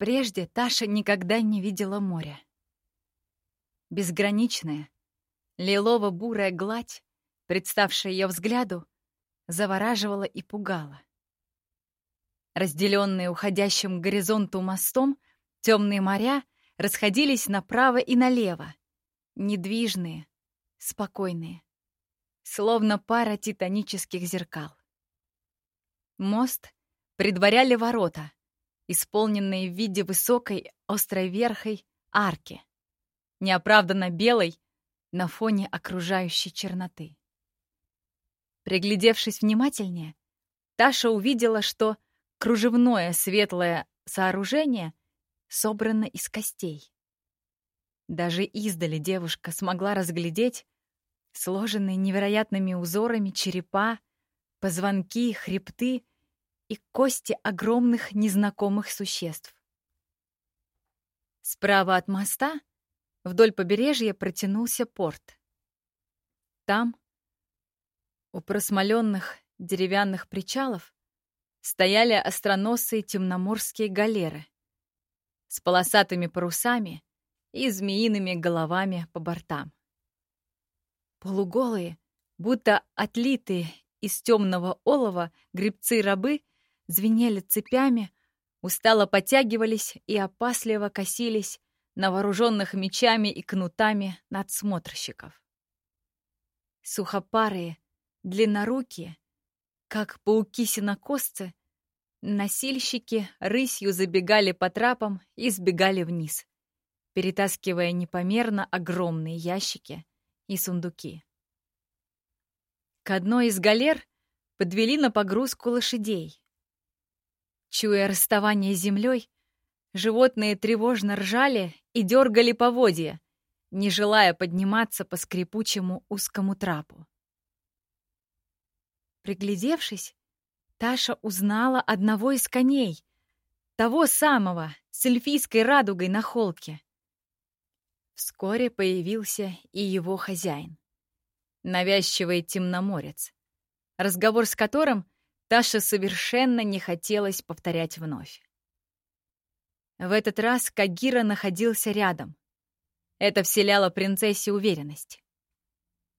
Прежде Таша никогда не видела моря. Безграничная, лилово-бурая гладь, представшая ее взгляду, завораживала и пугала. Разделенные уходящим к горизонту мостом, темные моря расходились направо и налево, недвижные, спокойные, словно пара титанических зеркал. Мост предваряли ворота, исполненные в виде высокой, острой верхой арки, неоправданно белой на фоне окружающей черноты. Приглядевшись внимательнее, Таша увидела, что кружевное светлое сооружение собрано из костей. Даже издали девушка смогла разглядеть сложенные невероятными узорами черепа, позвонки, хребты и кости огромных незнакомых существ. Справа от моста вдоль побережья протянулся порт. Там, у просмоленных деревянных причалов, стояли остроносые темноморские галеры с полосатыми парусами и змеиными головами по бортам. Полуголые, будто отлитые из темного олова грибцы-рабы звенели цепями, устало потягивались и опасливо косились на вооруженных мечами и кнутами надсмотрщиков. Сухопарые, длиннорукие, как пауки-синокосцы, носильщики рысью забегали по трапам и сбегали вниз, перетаскивая непомерно огромные ящики и сундуки. К одной из галер подвели на погрузку лошадей. Чуя расставание с землей, животные тревожно ржали и дергали поводья, не желая подниматься по скрипучему узкому трапу. Приглядевшись, Таша узнала одного из коней, того самого, с эльфийской радугой на холке. Вскоре появился и его хозяин. Навязчивый темноморец, разговор с которым Таше совершенно не хотелось повторять вновь. В этот раз Кагира находился рядом. Это вселяло принцессе уверенность.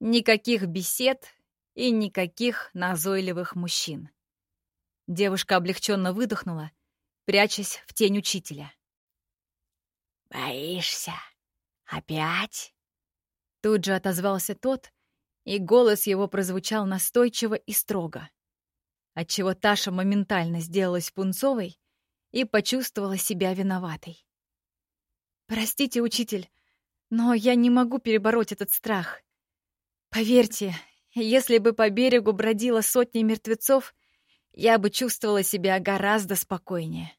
Никаких бесед и никаких назойливых мужчин. Девушка облегченно выдохнула, прячась в тень учителя. «Боишься?» «Опять?» Тут же отозвался тот, и голос его прозвучал настойчиво и строго, отчего Таша моментально сделалась пунцовой и почувствовала себя виноватой. «Простите, учитель, но я не могу перебороть этот страх. Поверьте, если бы по берегу бродила сотни мертвецов, я бы чувствовала себя гораздо спокойнее.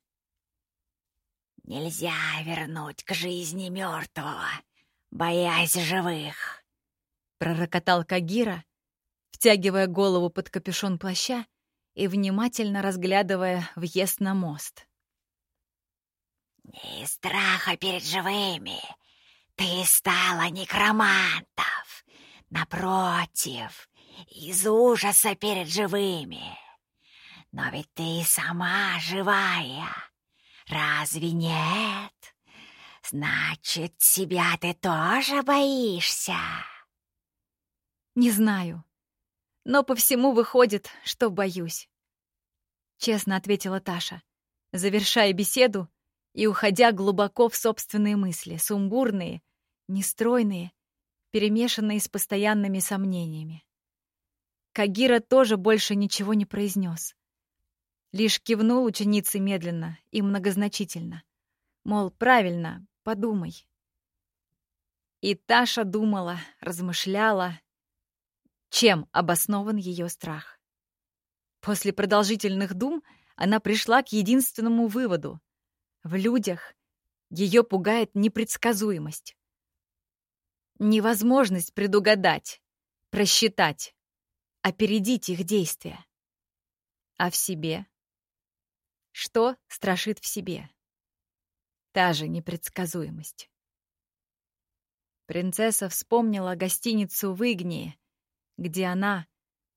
Нельзя вернуть к жизни мертвого, боясь живых, пророкотал Кагира, втягивая голову под капюшон плаща и внимательно разглядывая въезд на мост. «Не страха перед живыми, ты стала некромантов, напротив, из ужаса перед живыми. Но ведь ты сама живая, Разве нет? Значит, себя ты тоже боишься? Не знаю. Но по всему выходит, что боюсь. Честно ответила Таша, завершая беседу и уходя глубоко в собственные мысли, сумбурные, нестройные, перемешанные с постоянными сомнениями. Кагира тоже больше ничего не произнес. Лишь кивнул ученице медленно и многозначительно. Мол, правильно, подумай. И Таша думала, размышляла, чем обоснован ее страх. После продолжительных дум она пришла к единственному выводу. В людях ее пугает непредсказуемость. Невозможность предугадать, просчитать, опередить их действия. А в себе что страшит в себе. Та же непредсказуемость. Принцесса вспомнила гостиницу в Игнии, где она,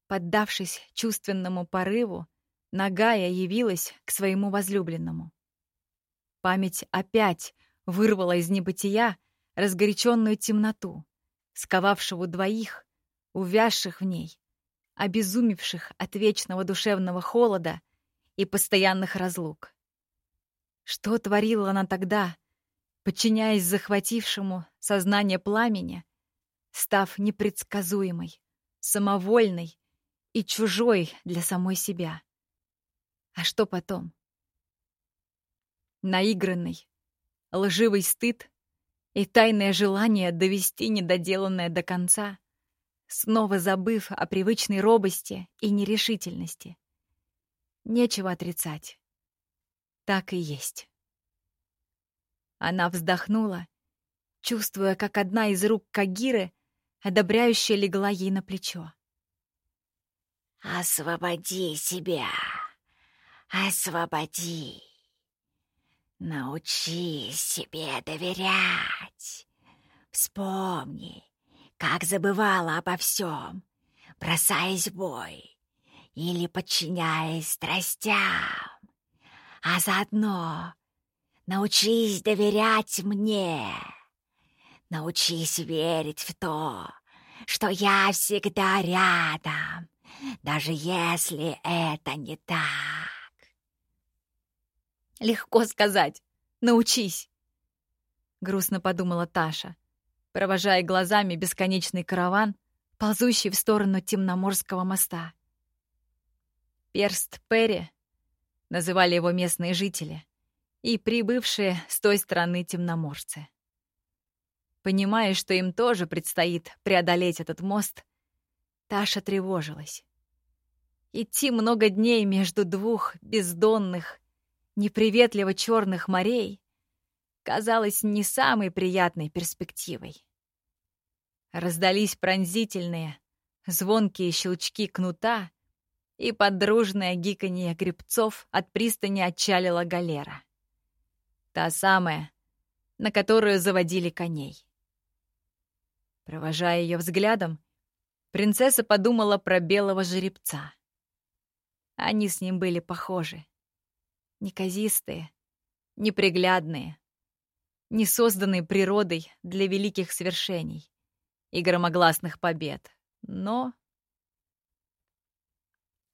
поддавшись чувственному порыву, нагая явилась к своему возлюбленному. Память опять вырвала из небытия разгоряченную темноту, сковавшего двоих, увязших в ней, обезумевших от вечного душевного холода и постоянных разлук. Что творила она тогда, подчиняясь захватившему сознание пламени, став непредсказуемой, самовольной и чужой для самой себя? А что потом? Наигранный, лживый стыд и тайное желание довести недоделанное до конца, снова забыв о привычной робости и нерешительности. Нечего отрицать. Так и есть. Она вздохнула, чувствуя, как одна из рук Кагиры одобряюще легла ей на плечо. «Освободи себя! Освободи! Научи себе доверять! Вспомни, как забывала обо всем, бросаясь в бой или подчиняясь страстям, а заодно научись доверять мне, научись верить в то, что я всегда рядом, даже если это не так. Легко сказать «научись», — грустно подумала Таша провожая глазами бесконечный караван, ползущий в сторону Темноморского моста. Перст Перри называли его местные жители и прибывшие с той стороны темноморцы. Понимая, что им тоже предстоит преодолеть этот мост, Таша тревожилась. Идти много дней между двух бездонных, неприветливо черных морей казалось не самой приятной перспективой. Раздались пронзительные, звонкие щелчки кнута, и подружное гиканье грибцов от пристани отчалила галера. Та самая, на которую заводили коней. Провожая ее взглядом, принцесса подумала про белого жеребца. Они с ним были похожи. Неказистые, неприглядные, не созданные природой для великих свершений и громогласных побед. Но...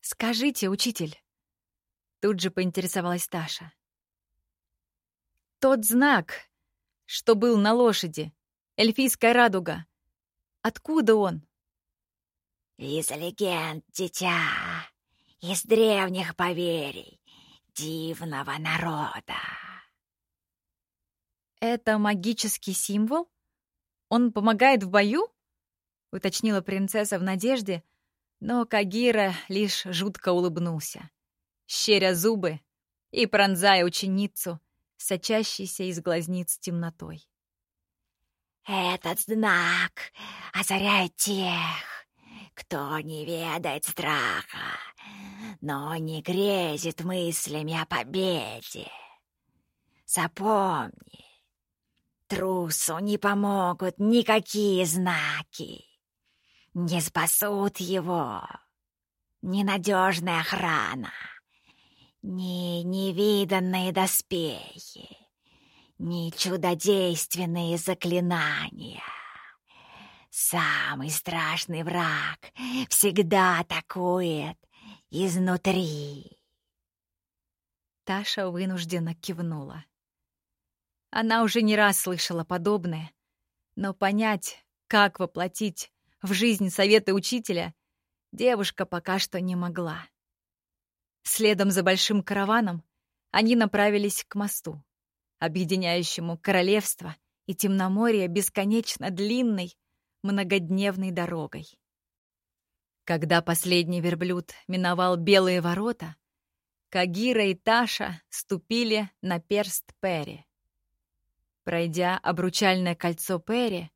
«Скажите, учитель», — тут же поинтересовалась Таша. «Тот знак, что был на лошади, эльфийская радуга, откуда он?» «Из легенд, дитя, из древних поверий дивного народа». «Это магический символ?» «Он помогает в бою?» — уточнила принцесса в надежде, но Кагира лишь жутко улыбнулся, щеря зубы и пронзая ученицу, сочащейся из глазниц темнотой. «Этот знак озаряет тех, кто не ведает страха, но не грезит мыслями о победе. Запомни, Трусу не помогут никакие знаки. Не спасут его. Ненадежная охрана. Ни невиданные доспехи. Ни чудодейственные заклинания. Самый страшный враг всегда атакует изнутри. Таша вынужденно кивнула. Она уже не раз слышала подобное, но понять, как воплотить в жизнь советы учителя, девушка пока что не могла. Следом за большим караваном они направились к мосту, объединяющему королевство и темноморье бесконечно длинной, многодневной дорогой. Когда последний верблюд миновал белые ворота, Кагира и Таша ступили на перст Перри. Пройдя обручальное кольцо Перри,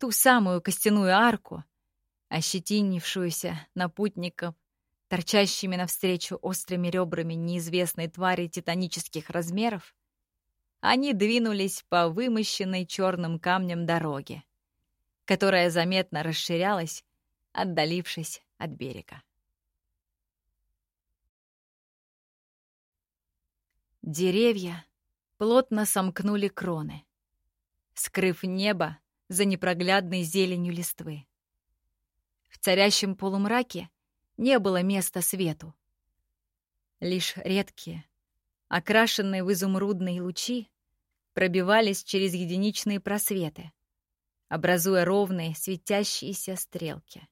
ту самую костяную арку, ощетинившуюся на путников, торчащими навстречу острыми ребрами неизвестной твари титанических размеров, они двинулись по вымощенной черным камнем дороге, которая заметно расширялась, отдалившись от берега. Деревья, плотно сомкнули кроны, скрыв небо за непроглядной зеленью листвы. В царящем полумраке не было места свету. Лишь редкие, окрашенные в изумрудные лучи, пробивались через единичные просветы, образуя ровные светящиеся стрелки.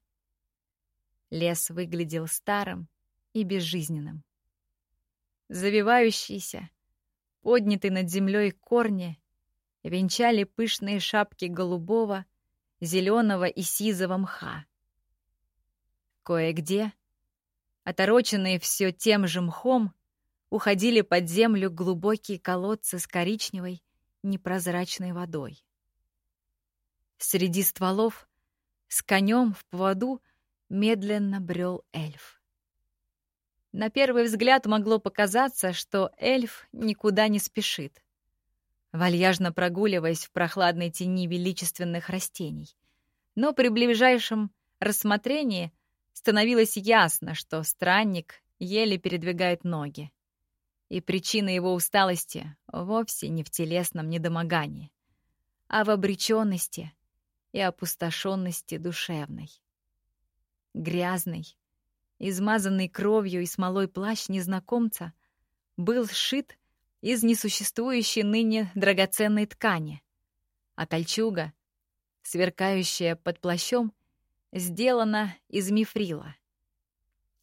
Лес выглядел старым и безжизненным. Завивающиеся, поднятые над землей корни венчали пышные шапки голубого, зеленого и сизого мха. Кое-где, отороченные все тем же мхом, уходили под землю глубокие колодцы с коричневой, непрозрачной водой. Среди стволов с конем в поводу медленно брел эльф. На первый взгляд могло показаться, что эльф никуда не спешит, вальяжно прогуливаясь в прохладной тени величественных растений. Но при ближайшем рассмотрении становилось ясно, что странник еле передвигает ноги. И причина его усталости вовсе не в телесном недомогании, а в обреченности и опустошенности душевной. Грязный, измазанный кровью и смолой плащ незнакомца был сшит из несуществующей ныне драгоценной ткани, а кольчуга, сверкающая под плащом, сделана из мифрила,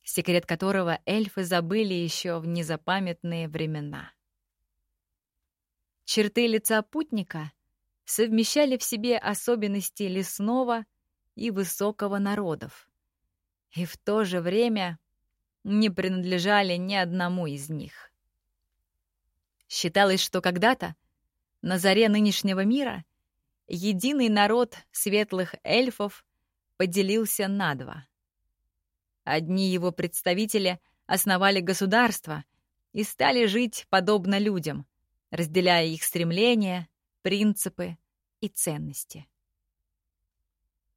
секрет которого эльфы забыли еще в незапамятные времена. Черты лица путника совмещали в себе особенности лесного и высокого народов, и в то же время не принадлежали ни одному из них. Считалось, что когда-то, на заре нынешнего мира, единый народ светлых эльфов поделился на два. Одни его представители основали государство и стали жить подобно людям, разделяя их стремления, принципы и ценности.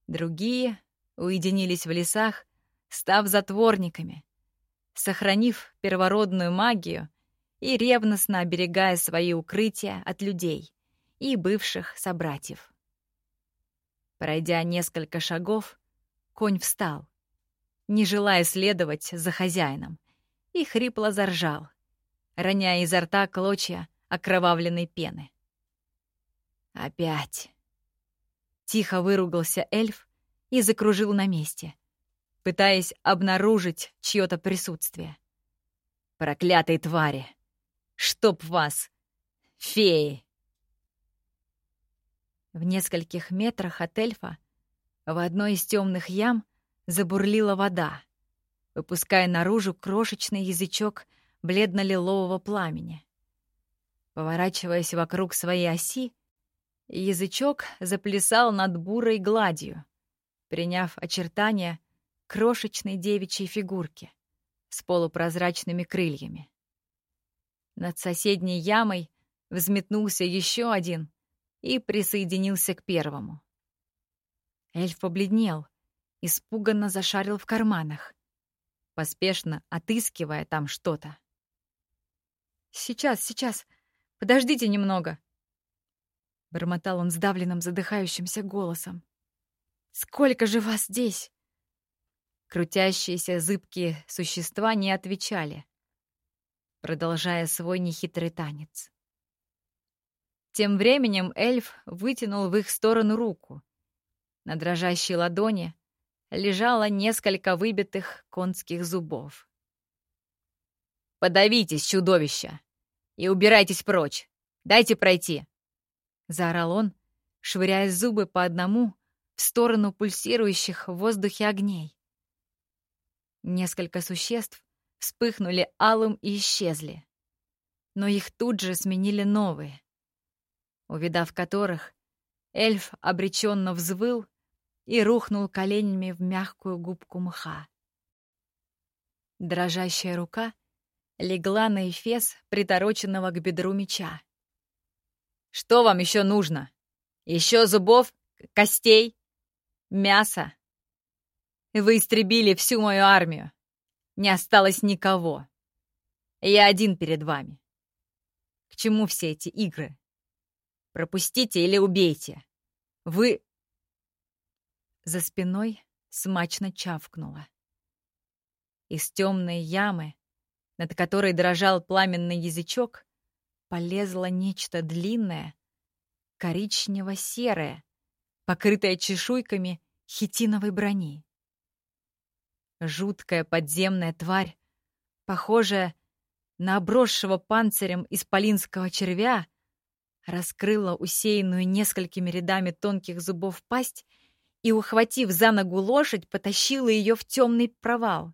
Другие уединились в лесах, став затворниками, сохранив первородную магию и ревностно оберегая свои укрытия от людей и бывших собратьев. Пройдя несколько шагов, конь встал, не желая следовать за хозяином, и хрипло заржал, роняя изо рта клочья окровавленной пены. «Опять!» Тихо выругался эльф и закружил на месте, пытаясь обнаружить чье-то присутствие. «Проклятые твари! Чтоб вас! Феи!» В нескольких метрах от эльфа в одной из темных ям забурлила вода, выпуская наружу крошечный язычок бледно-лилового пламени. Поворачиваясь вокруг своей оси, язычок заплясал над бурой гладью, приняв очертания крошечной девичьей фигурки с полупрозрачными крыльями. Над соседней ямой взметнулся еще один и присоединился к первому. Эльф побледнел, испуганно зашарил в карманах, поспешно отыскивая там что-то. «Сейчас, сейчас, подождите немного!» Бормотал он сдавленным, задыхающимся голосом. «Сколько же вас здесь?» Крутящиеся зыбкие существа не отвечали, продолжая свой нехитрый танец. Тем временем эльф вытянул в их сторону руку. На дрожащей ладони лежало несколько выбитых конских зубов. «Подавитесь, чудовища! И убирайтесь прочь! Дайте пройти!» — заорал он, швыряя зубы по одному в сторону пульсирующих в воздухе огней. Несколько существ вспыхнули алым и исчезли. Но их тут же сменили новые увидав которых, эльф обреченно взвыл и рухнул коленями в мягкую губку мха. Дрожащая рука легла на эфес, притороченного к бедру меча. «Что вам еще нужно? Еще зубов, костей, мяса? Вы истребили всю мою армию. Не осталось никого. Я один перед вами. К чему все эти игры? Пропустите или убейте. Вы...» За спиной смачно чавкнуло. Из темной ямы, над которой дрожал пламенный язычок, полезло нечто длинное, коричнево-серое, покрытое чешуйками хитиновой брони. Жуткая подземная тварь, похожая на обросшего панцирем исполинского червя, раскрыла усеянную несколькими рядами тонких зубов пасть и, ухватив за ногу лошадь, потащила ее в темный провал.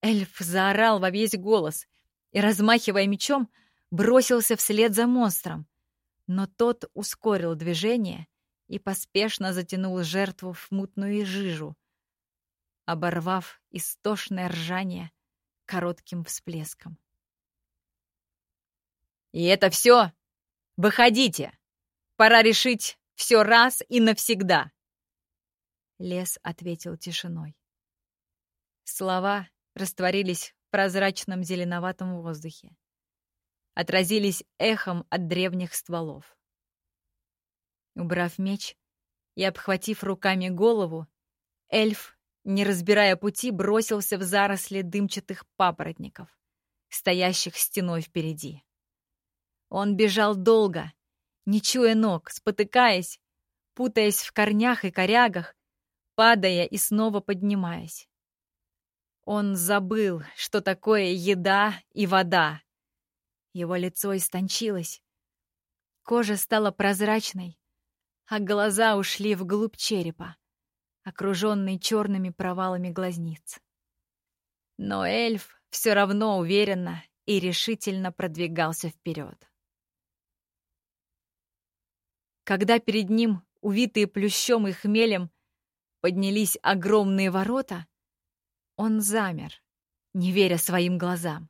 Эльф заорал во весь голос и, размахивая мечом, бросился вслед за монстром, но тот ускорил движение и поспешно затянул жертву в мутную жижу, оборвав истошное ржание коротким всплеском. «И это все? Выходите! Пора решить все раз и навсегда!» Лес ответил тишиной. Слова растворились в прозрачном зеленоватом воздухе. Отразились эхом от древних стволов. Убрав меч и обхватив руками голову, эльф, не разбирая пути, бросился в заросли дымчатых папоротников, стоящих стеной впереди. Он бежал долго, не чуя ног, спотыкаясь, путаясь в корнях и корягах, падая и снова поднимаясь. Он забыл, что такое еда и вода. Его лицо истончилось. Кожа стала прозрачной, а глаза ушли вглубь черепа, окруженный черными провалами глазниц. Но эльф все равно уверенно и решительно продвигался вперед. Когда перед ним, увитые плющом и хмелем, поднялись огромные ворота, он замер, не веря своим глазам.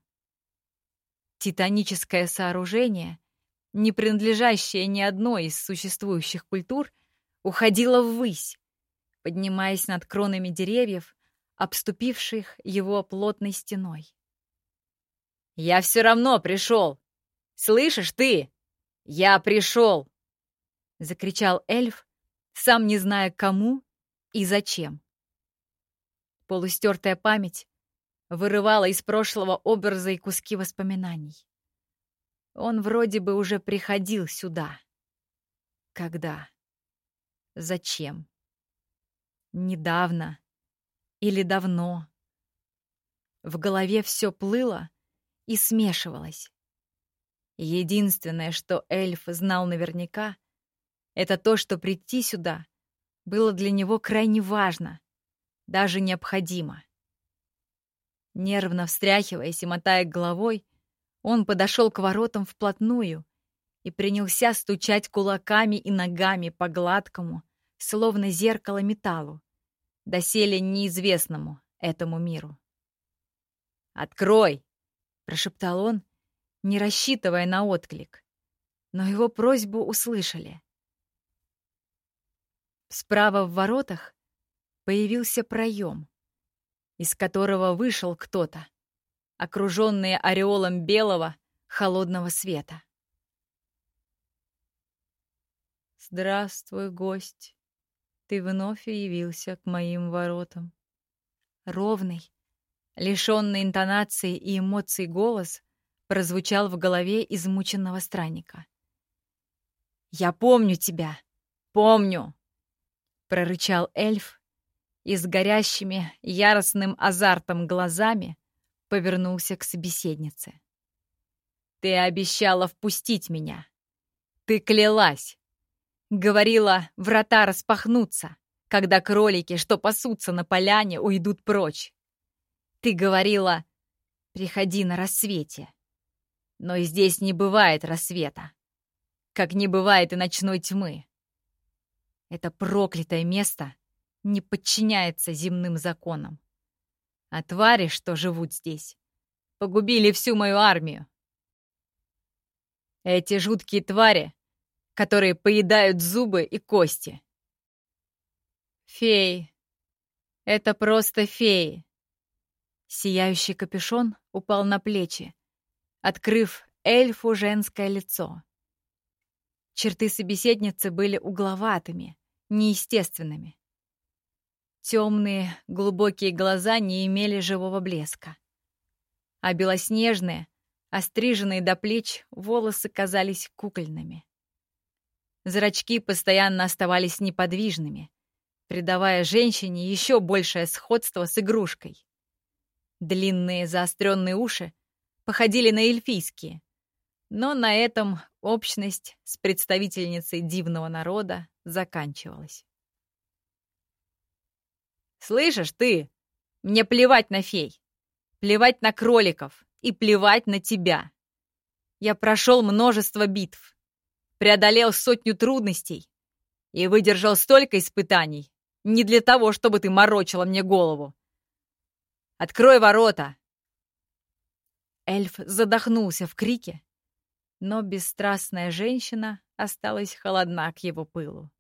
Титаническое сооружение, не принадлежащее ни одной из существующих культур, уходило ввысь, поднимаясь над кронами деревьев, обступивших его плотной стеной. «Я все равно пришел! Слышишь ты? Я пришел!» — закричал эльф, сам не зная кому и зачем. Полустертая память вырывала из прошлого образа и куски воспоминаний. Он вроде бы уже приходил сюда. Когда? Зачем? Недавно или давно? В голове все плыло и смешивалось. Единственное, что эльф знал наверняка, это то, что прийти сюда было для него крайне важно, даже необходимо. Нервно встряхиваясь и мотая головой, он подошел к воротам вплотную и принялся стучать кулаками и ногами по гладкому, словно зеркало металлу, доселе неизвестному этому миру. «Открой!» — прошептал он, не рассчитывая на отклик. Но его просьбу услышали. Справа в воротах появился проем, из которого вышел кто-то, окруженный ореолом белого холодного света. «Здравствуй, гость! Ты вновь явился к моим воротам». Ровный, лишенный интонации и эмоций голос прозвучал в голове измученного странника. «Я помню тебя! Помню!» Прорычал эльф и с горящими яростным азартом глазами повернулся к собеседнице. «Ты обещала впустить меня. Ты клялась. Говорила, врата распахнутся, когда кролики, что пасутся на поляне, уйдут прочь. Ты говорила, приходи на рассвете. Но здесь не бывает рассвета, как не бывает и ночной тьмы. Это проклятое место не подчиняется земным законам. А твари, что живут здесь, погубили всю мою армию. Эти жуткие твари, которые поедают зубы и кости. Феи. Это просто феи. Сияющий капюшон упал на плечи, открыв эльфу женское лицо. Черты собеседницы были угловатыми, неестественными. Темные, глубокие глаза не имели живого блеска. А белоснежные, остриженные до плеч, волосы казались кукольными. Зрачки постоянно оставались неподвижными, придавая женщине еще большее сходство с игрушкой. Длинные заостренные уши походили на эльфийские, но на этом общность с представительницей дивного народа заканчивалась. «Слышишь ты? Мне плевать на фей, плевать на кроликов и плевать на тебя. Я прошел множество битв, преодолел сотню трудностей и выдержал столько испытаний не для того, чтобы ты морочила мне голову. Открой ворота!» Эльф задохнулся в крике, но бесстрастная женщина осталась холодна к его пылу.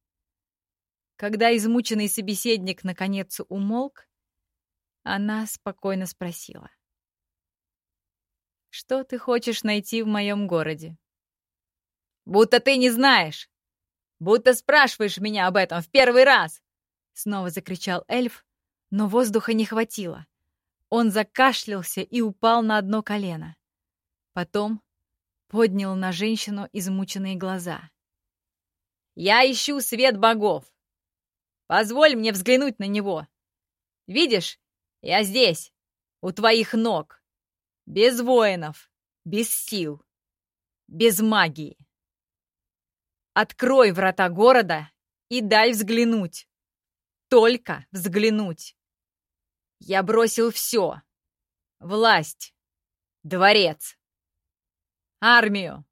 Когда измученный собеседник наконец умолк, она спокойно спросила. «Что ты хочешь найти в моем городе?» «Будто ты не знаешь! Будто спрашиваешь меня об этом в первый раз!» Снова закричал эльф, но воздуха не хватило. Он закашлялся и упал на одно колено. Потом поднял на женщину измученные глаза. «Я ищу свет богов! Позволь мне взглянуть на него. Видишь, я здесь, у твоих ног. Без воинов, без сил, без магии. Открой врата города и дай взглянуть. Только взглянуть. Я бросил все. Власть, дворец, армию.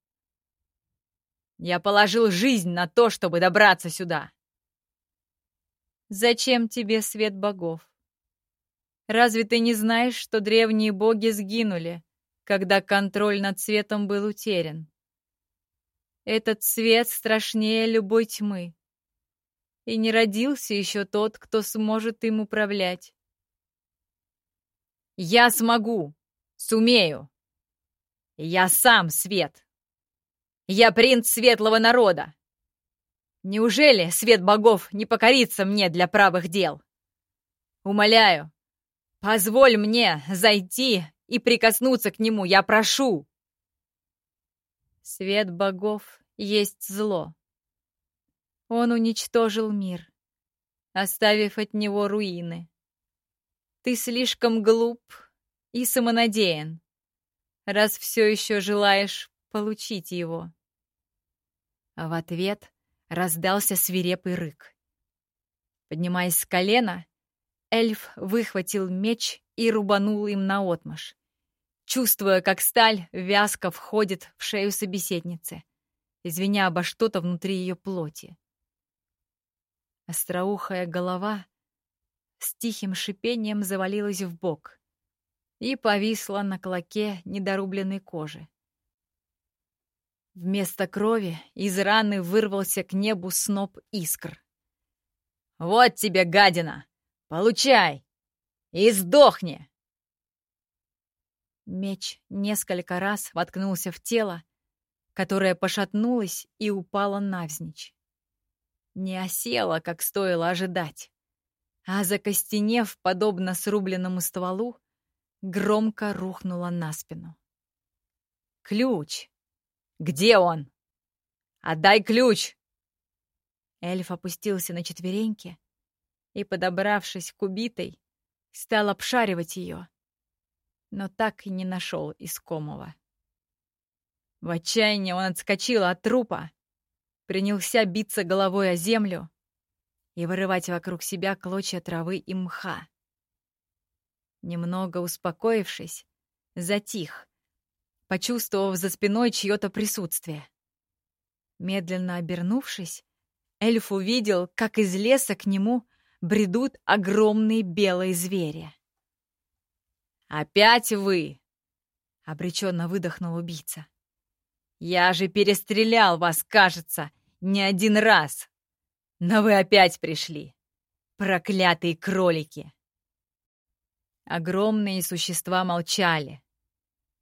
Я положил жизнь на то, чтобы добраться сюда. Зачем тебе свет богов? Разве ты не знаешь, что древние боги сгинули, когда контроль над светом был утерян? Этот свет страшнее любой тьмы. И не родился еще тот, кто сможет им управлять. Я смогу, сумею. Я сам свет. Я принц светлого народа. Неужели свет богов не покорится мне для правых дел? Умоляю, позволь мне зайти и прикоснуться к нему, я прошу. Свет богов есть зло. Он уничтожил мир, оставив от него руины. Ты слишком глуп и самонадеян, раз все еще желаешь получить его. А в ответ раздался свирепый рык. Поднимаясь с колена, эльф выхватил меч и рубанул им наотмашь, чувствуя, как сталь вязко входит в шею собеседницы, извиня обо что-то внутри ее плоти. Остроухая голова с тихим шипением завалилась в бок и повисла на клоке недорубленной кожи. Вместо крови из раны вырвался к небу сноп искр. «Вот тебе, гадина! Получай! И сдохни!» Меч несколько раз воткнулся в тело, которое пошатнулось и упало навзничь. Не осело, как стоило ожидать, а закостенев, подобно срубленному стволу, громко рухнуло на спину. Ключ, «Где он? Отдай ключ!» Эльф опустился на четвереньки и, подобравшись к убитой, стал обшаривать ее, но так и не нашел искомого. В отчаянии он отскочил от трупа, принялся биться головой о землю и вырывать вокруг себя клочья травы и мха. Немного успокоившись, затих, почувствовав за спиной чье-то присутствие. Медленно обернувшись, эльф увидел, как из леса к нему бредут огромные белые звери. «Опять вы!» — обреченно выдохнул убийца. «Я же перестрелял вас, кажется, не один раз. Но вы опять пришли. Проклятые кролики!» Огромные существа молчали,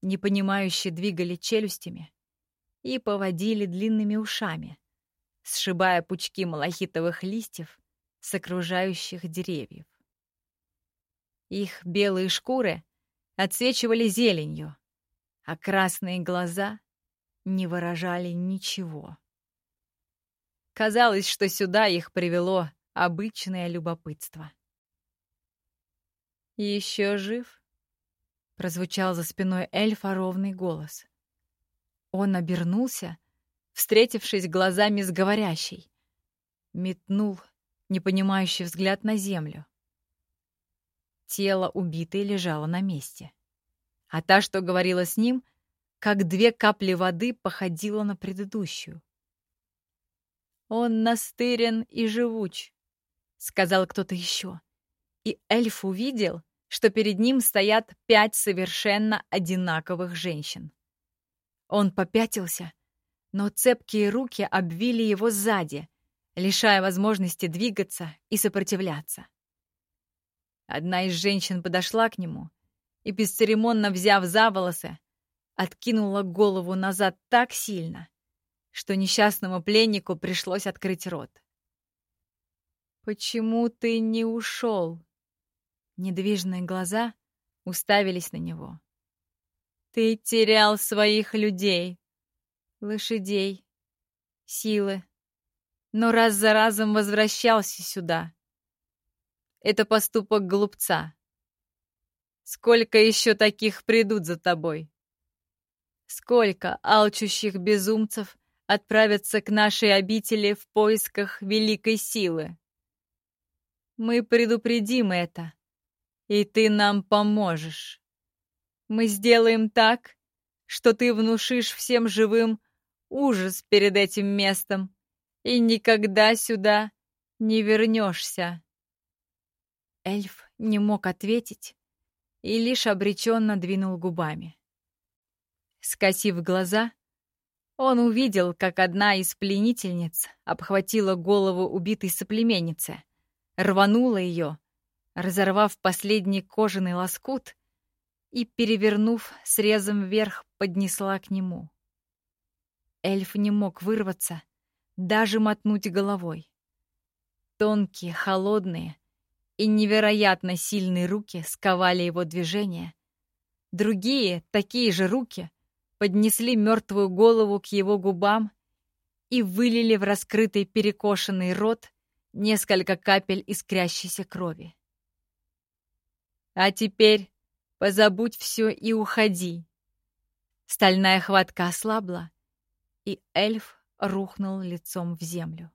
непонимающе двигали челюстями и поводили длинными ушами, сшибая пучки малахитовых листьев с окружающих деревьев. Их белые шкуры отсвечивали зеленью, а красные глаза не выражали ничего. Казалось, что сюда их привело обычное любопытство. «Еще жив?» — прозвучал за спиной эльфа ровный голос. Он обернулся, встретившись глазами с говорящей. Метнул непонимающий взгляд на землю. Тело убитой лежало на месте. А та, что говорила с ним, как две капли воды, походила на предыдущую. «Он настырен и живуч», — сказал кто-то еще. И эльф увидел, что перед ним стоят пять совершенно одинаковых женщин. Он попятился, но цепкие руки обвили его сзади, лишая возможности двигаться и сопротивляться. Одна из женщин подошла к нему и, бесцеремонно взяв за волосы, откинула голову назад так сильно, что несчастному пленнику пришлось открыть рот. «Почему ты не ушел?» Недвижные глаза уставились на него. «Ты терял своих людей, лошадей, силы, но раз за разом возвращался сюда. Это поступок глупца. Сколько еще таких придут за тобой? Сколько алчущих безумцев отправятся к нашей обители в поисках великой силы? Мы предупредим это, и ты нам поможешь. Мы сделаем так, что ты внушишь всем живым ужас перед этим местом и никогда сюда не вернешься. Эльф не мог ответить и лишь обреченно двинул губами. Скосив глаза, он увидел, как одна из пленительниц обхватила голову убитой соплеменницы, рванула ее, разорвав последний кожаный лоскут и, перевернув срезом вверх, поднесла к нему. Эльф не мог вырваться, даже мотнуть головой. Тонкие, холодные и невероятно сильные руки сковали его движения. Другие, такие же руки, поднесли мертвую голову к его губам и вылили в раскрытый перекошенный рот несколько капель искрящейся крови. «А теперь позабудь все и уходи». Стальная хватка ослабла, и эльф рухнул лицом в землю.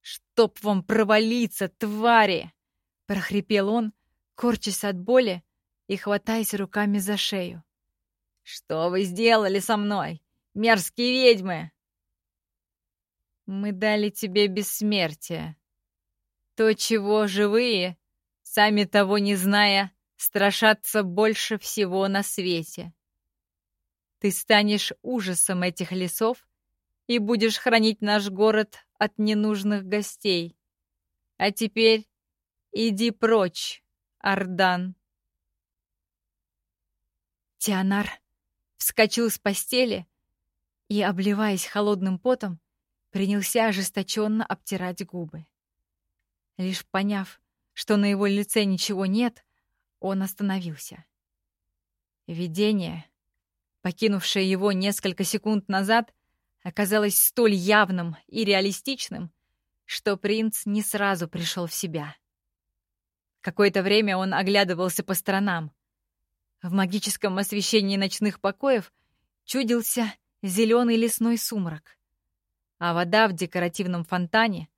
«Чтоб вам провалиться, твари!» — прохрипел он, корчась от боли и хватаясь руками за шею. «Что вы сделали со мной, мерзкие ведьмы?» «Мы дали тебе бессмертие. То, чего живые, сами того не зная, страшатся больше всего на свете. Ты станешь ужасом этих лесов и будешь хранить наш город от ненужных гостей. А теперь иди прочь, Ардан. Тианар вскочил с постели и, обливаясь холодным потом, принялся ожесточенно обтирать губы. Лишь поняв, что на его лице ничего нет, он остановился. Видение, покинувшее его несколько секунд назад, оказалось столь явным и реалистичным, что принц не сразу пришел в себя. Какое-то время он оглядывался по сторонам. В магическом освещении ночных покоев чудился зеленый лесной сумрак, а вода в декоративном фонтане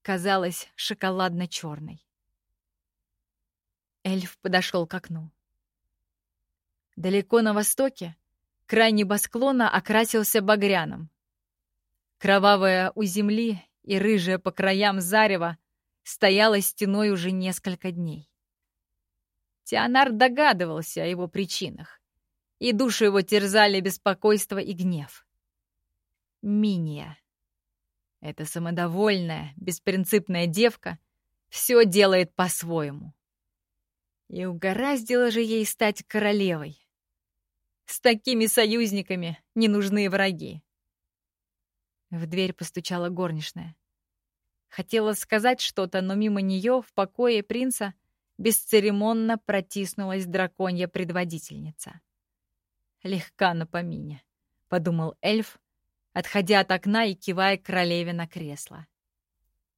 казалась шоколадно-черной. Эльф подошел к окну. Далеко на востоке край небосклона окрасился багряным. Кровавая у земли и рыжая по краям зарева стояла стеной уже несколько дней. Тианар догадывался о его причинах, и душу его терзали беспокойство и гнев. Миния. Эта самодовольная, беспринципная девка все делает по-своему. И угораздило же ей стать королевой. С такими союзниками не нужны враги. В дверь постучала горничная. Хотела сказать что-то, но мимо нее в покое принца бесцеремонно протиснулась драконья предводительница. «Легка на помине», — подумал эльф, отходя от окна и кивая королеве на кресло.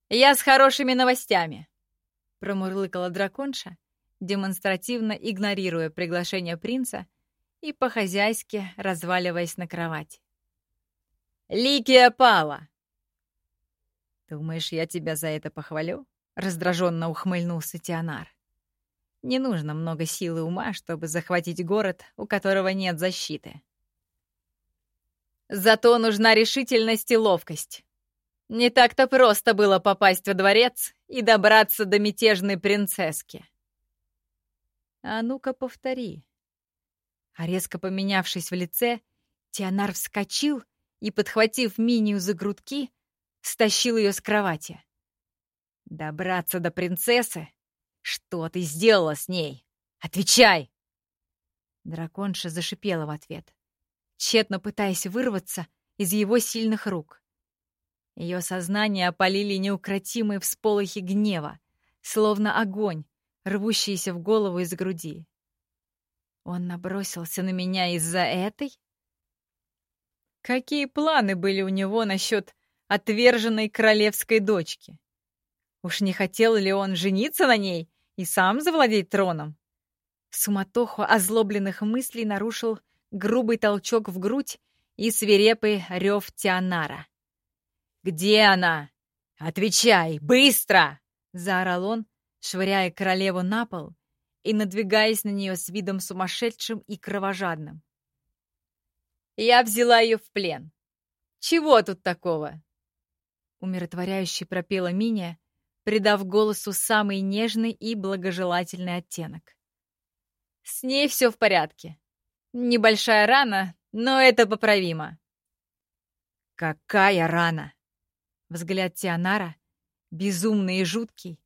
«Я с хорошими новостями», — промурлыкала драконша, демонстративно игнорируя приглашение принца и по-хозяйски разваливаясь на кровать. «Ликия пала!» «Думаешь, я тебя за это похвалю?» — раздраженно ухмыльнулся Тианар. «Не нужно много силы ума, чтобы захватить город, у которого нет защиты. Зато нужна решительность и ловкость. Не так-то просто было попасть во дворец и добраться до мятежной принцесски. А ну-ка повтори. А резко поменявшись в лице, Тианар вскочил и, подхватив Минию за грудки, стащил ее с кровати. «Добраться до принцессы? Что ты сделала с ней? Отвечай!» Драконша зашипела в ответ, тщетно пытаясь вырваться из его сильных рук. Ее сознание опалили неукротимые всполохи гнева, словно огонь, рвущийся в голову из груди. Он набросился на меня из-за этой? Какие планы были у него насчет отверженной королевской дочки? Уж не хотел ли он жениться на ней и сам завладеть троном? Суматоху озлобленных мыслей нарушил грубый толчок в грудь и свирепый рев Тианара. «Где она? Отвечай, быстро!» — заорал он, швыряя королеву на пол и надвигаясь на нее с видом сумасшедшим и кровожадным. «Я взяла ее в плен. Чего тут такого?» Умиротворяюще пропела Миния, придав голосу самый нежный и благожелательный оттенок. «С ней все в порядке. Небольшая рана, но это поправимо». «Какая рана?» Взгляд Тианара, безумный и жуткий,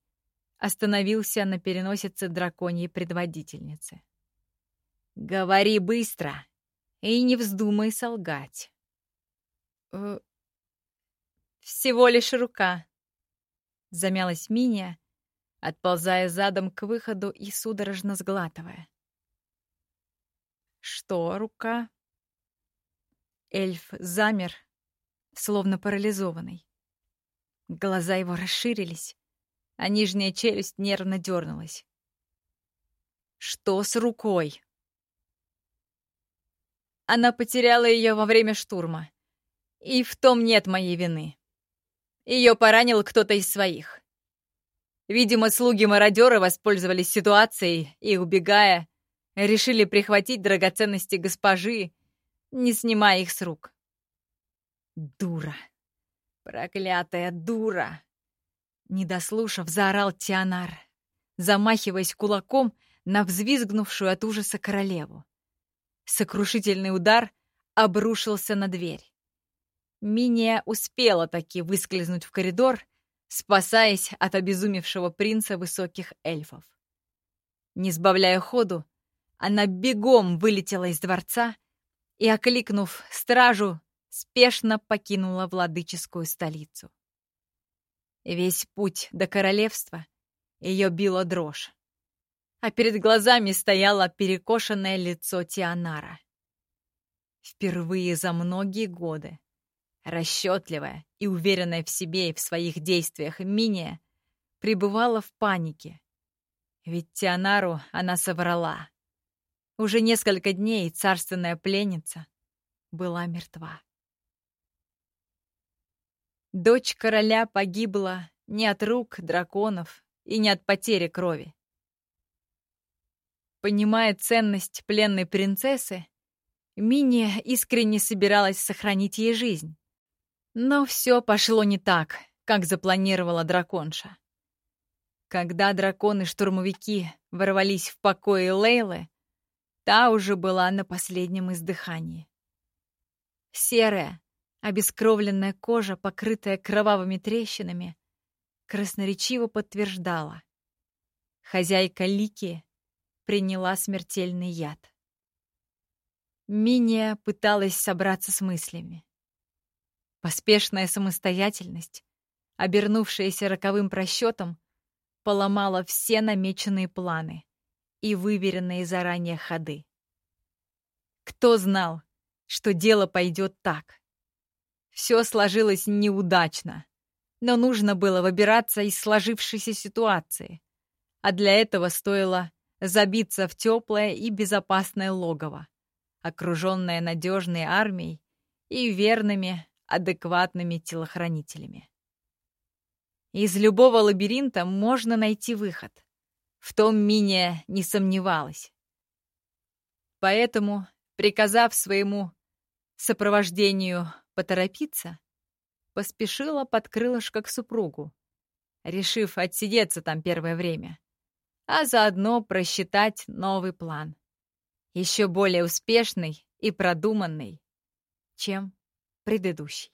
остановился на переносице драконьей предводительницы. «Говори быстро и не вздумай солгать». «Э, «Всего лишь рука», — замялась Миния, отползая задом к выходу и судорожно сглатывая. «Что рука?» Эльф замер, словно парализованный. Глаза его расширились, а нижняя челюсть нервно дернулась. «Что с рукой?» Она потеряла ее во время штурма. И в том нет моей вины. Ее поранил кто-то из своих. Видимо, слуги-мародеры воспользовались ситуацией и, убегая, решили прихватить драгоценности госпожи, не снимая их с рук. Дура. Проклятая дура. Не дослушав, заорал Тианар, замахиваясь кулаком на взвизгнувшую от ужаса королеву. Сокрушительный удар обрушился на дверь. Миния успела таки выскользнуть в коридор, спасаясь от обезумевшего принца высоких эльфов. Не сбавляя ходу, она бегом вылетела из дворца и, окликнув стражу, спешно покинула владыческую столицу. Весь путь до королевства ее била дрожь, а перед глазами стояло перекошенное лицо Тианара. Впервые за многие годы расчетливая и уверенная в себе и в своих действиях Миния пребывала в панике. Ведь Тианару она соврала. Уже несколько дней царственная пленница была мертва. Дочь короля погибла не от рук драконов и не от потери крови. Понимая ценность пленной принцессы, Миния искренне собиралась сохранить ей жизнь. Но все пошло не так, как запланировала драконша. Когда драконы-штурмовики ворвались в покои Лейлы, та уже была на последнем издыхании. Серая, Обескровленная кожа, покрытая кровавыми трещинами, красноречиво подтверждала. Хозяйка Лики приняла смертельный яд. Миния пыталась собраться с мыслями. Поспешная самостоятельность, обернувшаяся роковым просчетом, поломала все намеченные планы и выверенные заранее ходы. Кто знал, что дело пойдет так? Все сложилось неудачно, но нужно было выбираться из сложившейся ситуации, а для этого стоило забиться в теплое и безопасное логово, окруженное надежной армией и верными, адекватными телохранителями. Из любого лабиринта можно найти выход. В том Миния не сомневалась. Поэтому, приказав своему сопровождению поторопиться, поспешила под крылышко к супругу, решив отсидеться там первое время а заодно просчитать новый план. Еще более успешный и продуманный, чем предыдущий.